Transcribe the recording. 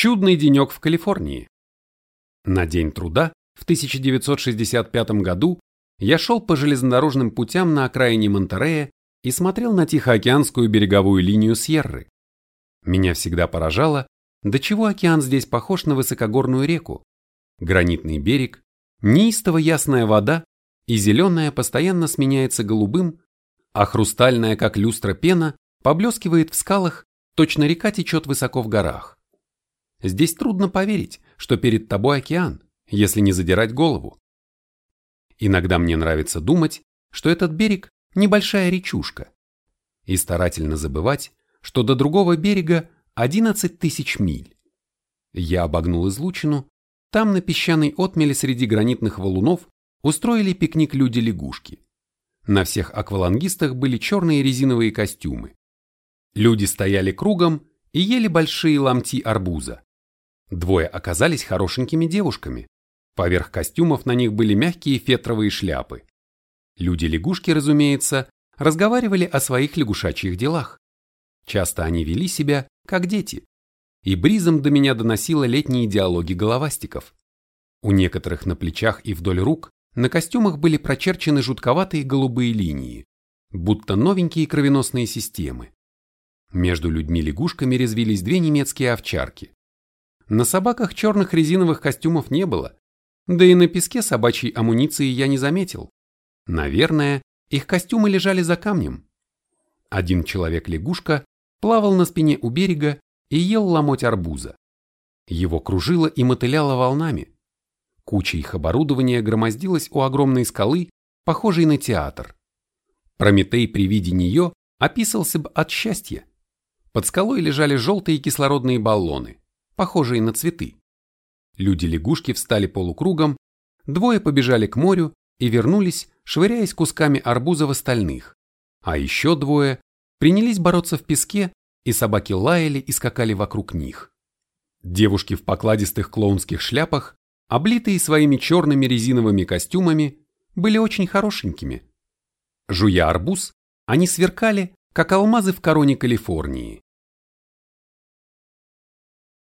Чудный денек в Калифорнии. На День труда в 1965 году я шел по железнодорожным путям на окраине Монтерея и смотрел на Тихоокеанскую береговую линию Сьерры. Меня всегда поражало, до чего океан здесь похож на высокогорную реку. Гранитный берег, неистово ясная вода и зеленая постоянно сменяется голубым, а хрустальная, как люстра пена, поблескивает в скалах, точно река течет высоко в горах. Здесь трудно поверить, что перед тобой океан, если не задирать голову. Иногда мне нравится думать, что этот берег – небольшая речушка, и старательно забывать, что до другого берега 11 тысяч миль. Я обогнул излучину, там на песчаной отмеле среди гранитных валунов устроили пикник люди-лягушки. На всех аквалангистах были черные резиновые костюмы. Люди стояли кругом и ели большие ломти арбуза. Двое оказались хорошенькими девушками. Поверх костюмов на них были мягкие фетровые шляпы. Люди-лягушки, разумеется, разговаривали о своих лягушачьих делах. Часто они вели себя, как дети. И бризом до меня доносило летние диалоги головастиков. У некоторых на плечах и вдоль рук на костюмах были прочерчены жутковатые голубые линии, будто новенькие кровеносные системы. Между людьми-лягушками резвились две немецкие овчарки. На собаках черных резиновых костюмов не было, да и на песке собачьей амуниции я не заметил. Наверное, их костюмы лежали за камнем. Один человек-лягушка плавал на спине у берега и ел ломоть арбуза. Его кружило и мотыляло волнами. Куча их оборудования громоздилась у огромной скалы, похожей на театр. Прометей при виде нее описался бы от счастья. Под скалой лежали желтые кислородные баллоны похожие на цветы. Люди-лягушки встали полукругом, двое побежали к морю и вернулись, швыряясь кусками арбуза в остальных, а еще двое принялись бороться в песке, и собаки лаяли и скакали вокруг них. Девушки в покладистых клоунских шляпах, облитые своими черными резиновыми костюмами, были очень хорошенькими. Жуя арбуз, они сверкали, как алмазы в короне Калифорнии.